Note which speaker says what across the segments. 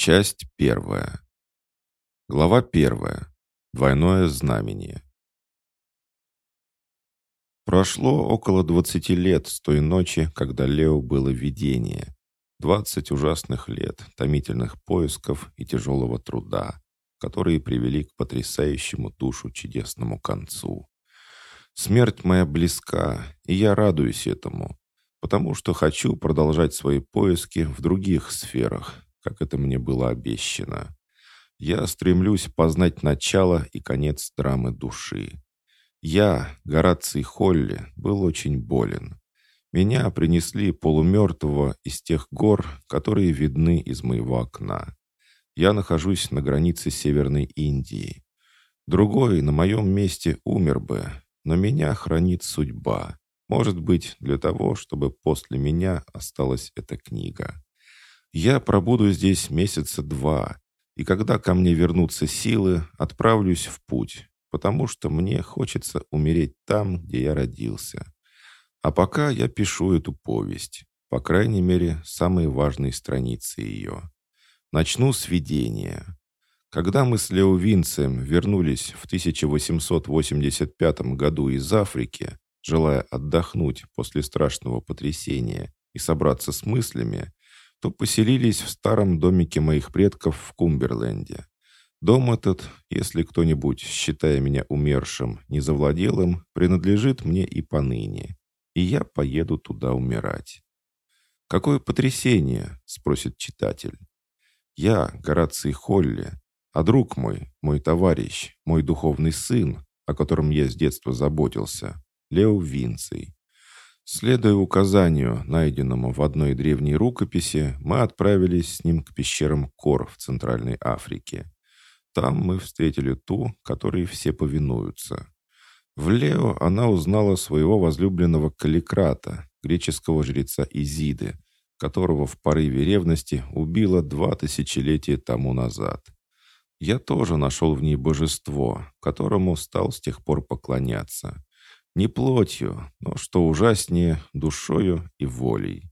Speaker 1: Часть первая. Глава первая. Двойное знамение. Прошло около двадцати лет с той ночи, когда Лео было видение. Двадцать ужасных лет, томительных поисков и тяжелого труда, которые привели к потрясающему душу чудесному концу. Смерть моя близка, и я радуюсь этому, потому что хочу продолжать свои поиски в других сферах, как это мне было обещано. Я стремлюсь познать начало и конец драмы души. Я, Гораций Холли, был очень болен. Меня принесли полумертвого из тех гор, которые видны из моего окна. Я нахожусь на границе Северной Индии. Другой на моем месте умер бы, но меня хранит судьба. Может быть, для того, чтобы после меня осталась эта книга. Я пробуду здесь месяца два, и когда ко мне вернутся силы, отправлюсь в путь, потому что мне хочется умереть там, где я родился. А пока я пишу эту повесть, по крайней мере, самые важные страницы ее. Начну с видения. Когда мы с Лео Винцем вернулись в 1885 году из Африки, желая отдохнуть после страшного потрясения и собраться с мыслями, то поселились в старом домике моих предков в Кумберленде. Дом этот, если кто-нибудь, считая меня умершим, не завладел им, принадлежит мне и поныне, и я поеду туда умирать. «Какое потрясение?» — спросит читатель. «Я, Гораций Холли, а друг мой, мой товарищ, мой духовный сын, о котором я с детства заботился, Лео Винций, Следуя указанию, найденному в одной древней рукописи, мы отправились с ним к пещерам Кор в Центральной Африке. Там мы встретили ту, которой все повинуются. В Лео она узнала своего возлюбленного Каликрата, греческого жреца Изиды, которого в порыве ревности убила два тысячелетия тому назад. Я тоже нашел в ней божество, которому стал с тех пор поклоняться. Не плотью, но, что ужаснее, душою и волей.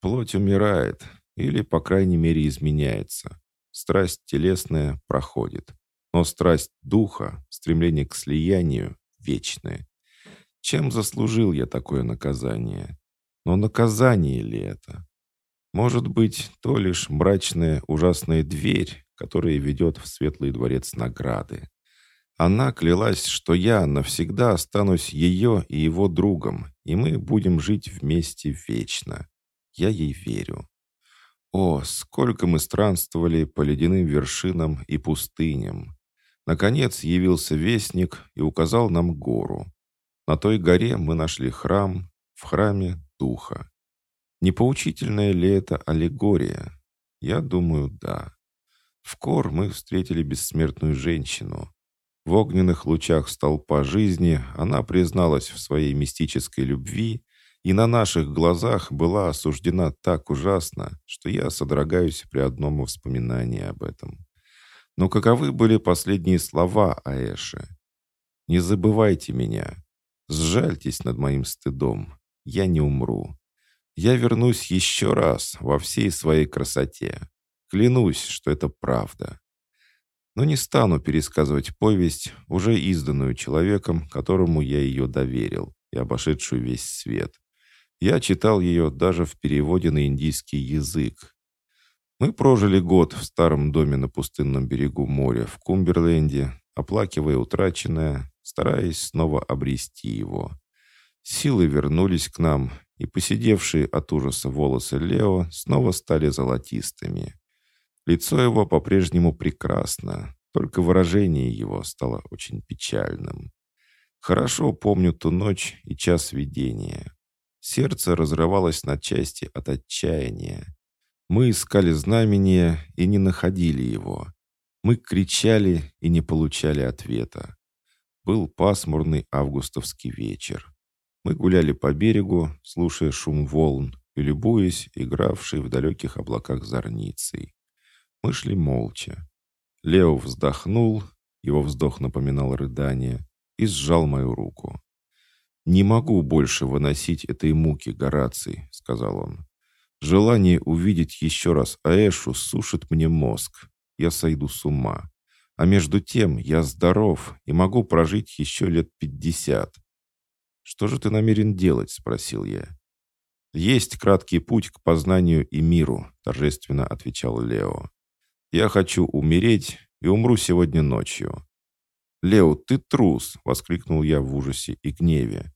Speaker 1: Плоть умирает, или, по крайней мере, изменяется. Страсть телесная проходит. Но страсть духа, стремление к слиянию, вечное. Чем заслужил я такое наказание? Но наказание ли это? Может быть, то лишь мрачная ужасная дверь, которая ведет в светлый дворец награды. Она клялась, что я навсегда останусь ее и его другом, и мы будем жить вместе вечно. Я ей верю. О, сколько мы странствовали по ледяным вершинам и пустыням. Наконец явился вестник и указал нам гору. На той горе мы нашли храм, в храме духа. Не поучительная ли это аллегория? Я думаю, да. В Кор мы встретили бессмертную женщину. В огненных лучах столпа жизни она призналась в своей мистической любви и на наших глазах была осуждена так ужасно, что я содрогаюсь при одном воспоминании об этом. Но каковы были последние слова Аэши? «Не забывайте меня. Сжальтесь над моим стыдом. Я не умру. Я вернусь еще раз во всей своей красоте. Клянусь, что это правда но не стану пересказывать повесть, уже изданную человеком, которому я ее доверил, и обошедшую весь свет. Я читал ее даже в переводе на индийский язык. Мы прожили год в старом доме на пустынном берегу моря в Кумберленде, оплакивая утраченное, стараясь снова обрести его. Силы вернулись к нам, и посидевшие от ужаса волосы Лео снова стали золотистыми. Лицо его по-прежнему прекрасно, только выражение его стало очень печальным. Хорошо помню ту ночь и час видения. Сердце разрывалось на части от отчаяния. Мы искали знамения и не находили его. Мы кричали и не получали ответа. Был пасмурный августовский вечер. Мы гуляли по берегу, слушая шум волн и любуясь игравшей в далеких облаках зорницей. Мы шли молча. Лео вздохнул, его вздох напоминал рыдание, и сжал мою руку. «Не могу больше выносить этой муки, Гораций», — сказал он. Желание увидеть еще раз Аэшу сушит мне мозг. Я сойду с ума. А между тем я здоров и могу прожить еще лет пятьдесят. «Что же ты намерен делать?» — спросил я. «Есть краткий путь к познанию и миру», — торжественно отвечал Лео. «Я хочу умереть и умру сегодня ночью». «Лео, ты трус!» — воскликнул я в ужасе и гневе.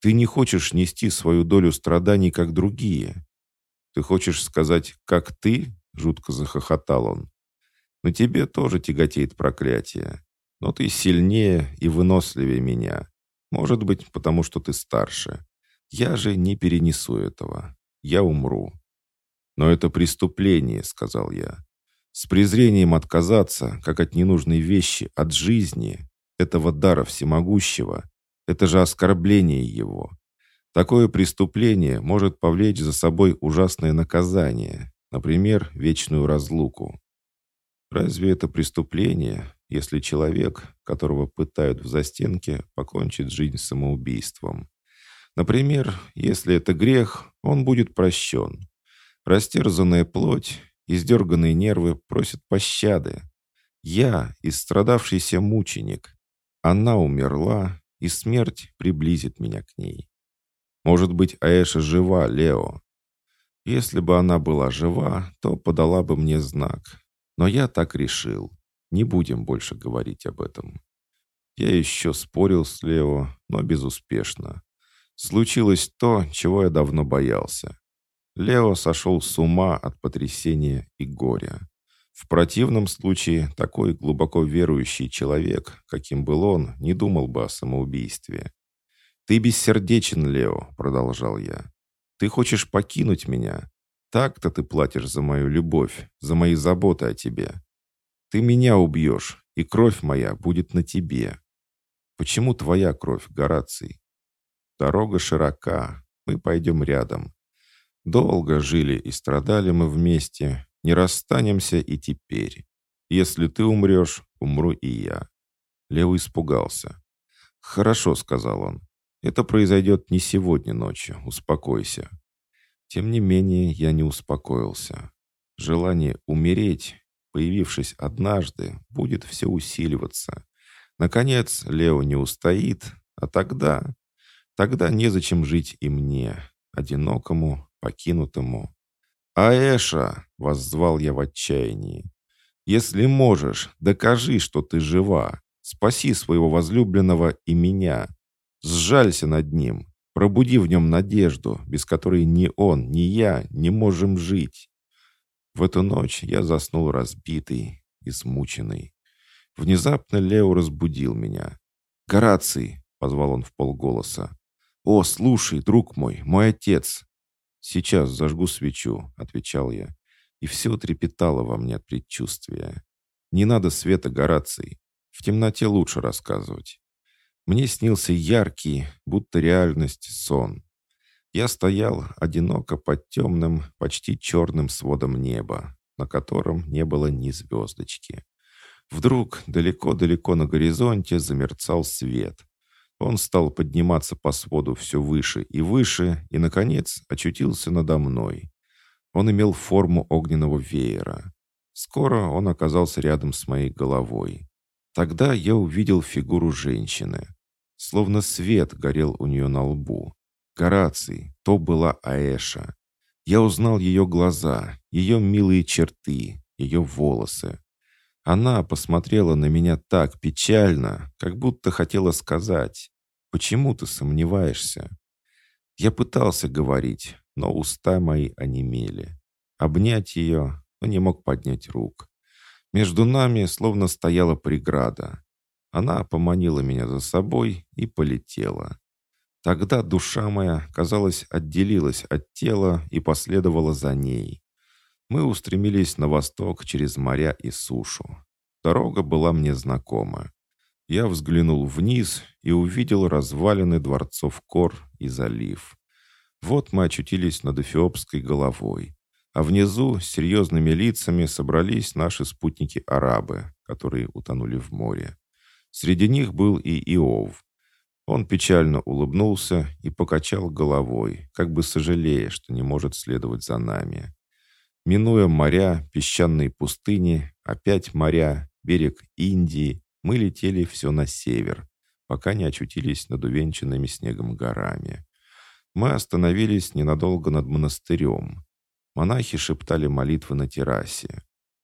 Speaker 1: «Ты не хочешь нести свою долю страданий, как другие. Ты хочешь сказать, как ты?» — жутко захохотал он. «На тебе тоже тяготеет проклятие. Но ты сильнее и выносливее меня. Может быть, потому что ты старше. Я же не перенесу этого. Я умру. Но это преступление, сказал я. С презрением отказаться, как от ненужной вещи, от жизни, этого дара всемогущего, это же оскорбление его. Такое преступление может повлечь за собой ужасное наказание, например, вечную разлуку. Разве это преступление, если человек, которого пытают в застенке, покончит жизнь самоубийством? Например, если это грех, он будет прощен. Растерзанная плоть, издерганные нервы просят пощады. Я, истрадавшийся мученик. Она умерла, и смерть приблизит меня к ней. Может быть, Аэша жива, Лео. Если бы она была жива, то подала бы мне знак. Но я так решил. Не будем больше говорить об этом. Я еще спорил с Лео, но безуспешно. Случилось то, чего я давно боялся. Лео сошел с ума от потрясения и горя. В противном случае такой глубоко верующий человек, каким был он, не думал бы о самоубийстве. «Ты бессердечен, Лео», — продолжал я. «Ты хочешь покинуть меня. Так-то ты платишь за мою любовь, за мои заботы о тебе. Ты меня убьешь, и кровь моя будет на тебе. Почему твоя кровь, Гораций? Дорога широка, мы пойдем рядом. Долго жили и страдали мы вместе, не расстанемся и теперь. Если ты умрешь, умру и я». Лео испугался. «Хорошо», — сказал он. «Это произойдет не сегодня ночью, успокойся». Тем не менее, я не успокоился. Желание умереть, появившись однажды, будет все усиливаться. Наконец, Лео не устоит, а тогда... Тогда незачем жить и мне, одинокому, покинутому. «Аэша!» — воззвал я в отчаянии. «Если можешь, докажи, что ты жива. Спаси своего возлюбленного и меня. Сжалься над ним. Пробуди в нем надежду, без которой ни он, ни я не можем жить». В эту ночь я заснул разбитый, измученный. Внезапно Лео разбудил меня. «Гораций!» — позвал он в полголоса. «О, слушай, друг мой, мой отец!» «Сейчас зажгу свечу», — отвечал я, и все трепетало во мне от предчувствия. «Не надо света Гораций. В темноте лучше рассказывать». Мне снился яркий, будто реальность, сон. Я стоял одиноко под темным, почти черным сводом неба, на котором не было ни звездочки. Вдруг далеко-далеко на горизонте замерцал свет — он стал подниматься по своду все выше и выше, и, наконец, очутился надо мной. Он имел форму огненного веера. Скоро он оказался рядом с моей головой. Тогда я увидел фигуру женщины. Словно свет горел у нее на лбу. Гораций, то была Аэша. Я узнал ее глаза, ее милые черты, ее волосы. Она посмотрела на меня так печально, как будто хотела сказать, «Почему ты сомневаешься?» Я пытался говорить, но уста мои онемели. Обнять ее, но не мог поднять рук. Между нами словно стояла преграда. Она поманила меня за собой и полетела. Тогда душа моя, казалось, отделилась от тела и последовала за ней. Мы устремились на восток через моря и сушу. Дорога была мне знакома. Я взглянул вниз и увидел развалины дворцов Кор и залив. Вот мы очутились над Эфиопской головой, а внизу с серьезными лицами собрались наши спутники-арабы, которые утонули в море. Среди них был и Иов. Он печально улыбнулся и покачал головой, как бы сожалея, что не может следовать за нами. Минуя моря, песчаные пустыни, опять моря, берег Индии, мы летели все на север, пока не очутились над увенчанными снегом горами. Мы остановились ненадолго над монастырем. Монахи шептали молитвы на террасе.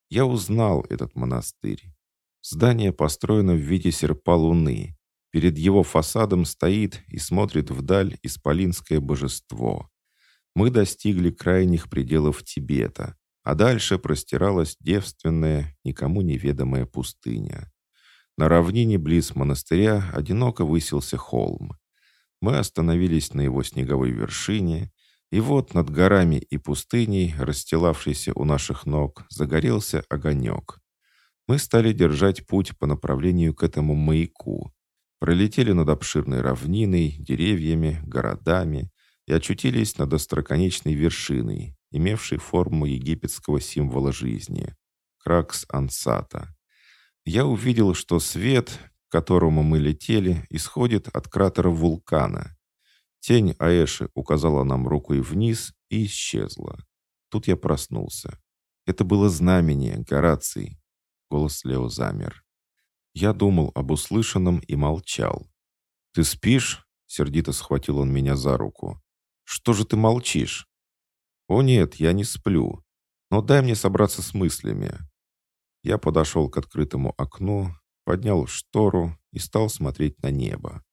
Speaker 1: Я узнал этот монастырь. Здание построено в виде серпа луны. Перед его фасадом стоит и смотрит вдаль исполинское божество. Мы достигли крайних пределов Тибета, а дальше простиралась девственная, никому неведомая пустыня. На равнине близ монастыря одиноко высился холм. Мы остановились на его снеговой вершине, и вот над горами и пустыней, расстилавшейся у наших ног, загорелся огонек. Мы стали держать путь по направлению к этому маяку. Пролетели над обширной равниной, деревьями, городами и очутились над остроконечной вершиной, имевшей форму египетского символа жизни — Кракс Ансата. Я увидел, что свет, к которому мы летели, исходит от кратера вулкана. Тень Аэши указала нам рукой вниз и исчезла. Тут я проснулся. Это было знамение, Гораций. Голос Лео замер. Я думал об услышанном и молчал. «Ты спишь?» — сердито схватил он меня за руку. «Что же ты молчишь?» «О нет, я не сплю. Но дай мне собраться с мыслями». Я подошел к открытому окну, поднял штору и стал смотреть на небо.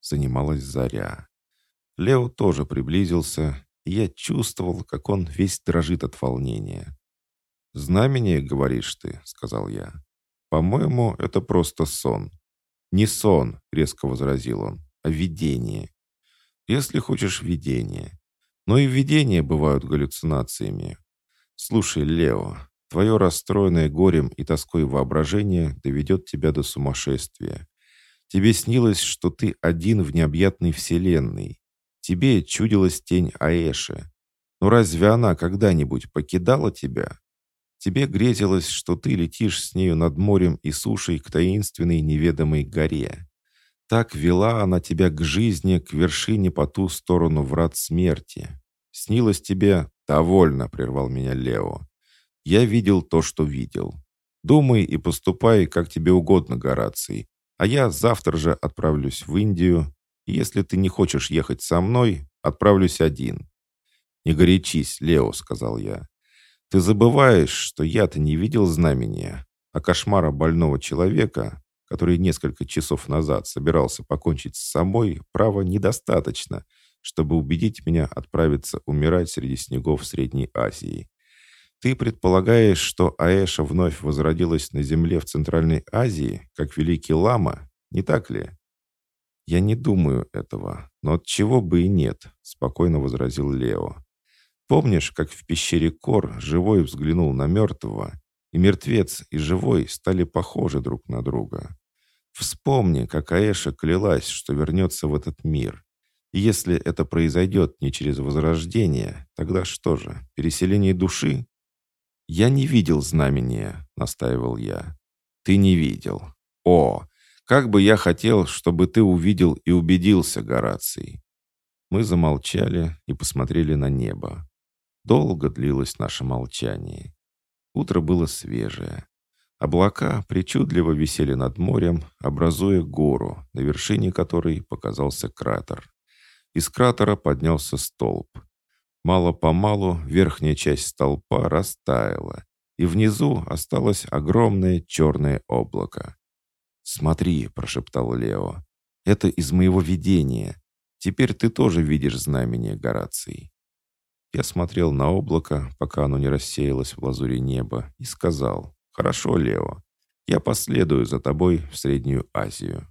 Speaker 1: Занималась заря. Лео тоже приблизился, и я чувствовал, как он весь дрожит от волнения. «Знамение, говоришь ты», — сказал я. «По-моему, это просто сон». «Не сон», — резко возразил он, — «а видение». «Если хочешь видение». Но и видения бывают галлюцинациями. Слушай, Лео, твое расстроенное горем и тоской воображение доведет тебя до сумасшествия. Тебе снилось, что ты один в необъятной вселенной. Тебе чудилась тень Аэши. Но разве она когда-нибудь покидала тебя? Тебе грезилось, что ты летишь с нею над морем и сушей к таинственной неведомой горе. Так вела она тебя к жизни, к вершине по ту сторону врат смерти. Снилось тебе... «Довольно», — прервал меня Лео. «Я видел то, что видел. Думай и поступай, как тебе угодно, Гораций. А я завтра же отправлюсь в Индию. Если ты не хочешь ехать со мной, отправлюсь один». «Не горячись, Лео», — сказал я. Ты забываешь, что я-то не видел знамения, а кошмара больного человека, который несколько часов назад собирался покончить с собой, право недостаточно, чтобы убедить меня отправиться умирать среди снегов Средней Азии. Ты предполагаешь, что Аэша вновь возродилась на земле в Центральной Азии, как великий лама, не так ли? Я не думаю этого, но от чего бы и нет, спокойно возразил Лео. Помнишь, как в пещере Кор живой взглянул на мертвого, и мертвец и живой стали похожи друг на друга? Вспомни, как Аэша клялась, что вернется в этот мир. И если это произойдет не через возрождение, тогда что же, переселение души? «Я не видел знамения», — настаивал я. «Ты не видел. О, как бы я хотел, чтобы ты увидел и убедился, Гораций». Мы замолчали и посмотрели на небо. Долго длилось наше молчание. Утро было свежее. Облака причудливо висели над морем, образуя гору, на вершине которой показался кратер. Из кратера поднялся столб. Мало-помалу верхняя часть столпа растаяла, и внизу осталось огромное черное облако. «Смотри», — прошептал Лео, — «это из моего видения. Теперь ты тоже видишь знамение Гораций». Я смотрел на облако, пока оно не рассеялось в лазуре неба, и сказал, «Хорошо, Лео, я последую за тобой в Среднюю Азию».